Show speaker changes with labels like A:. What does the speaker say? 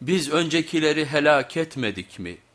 A: biz öncekileri helak etmedik mi?''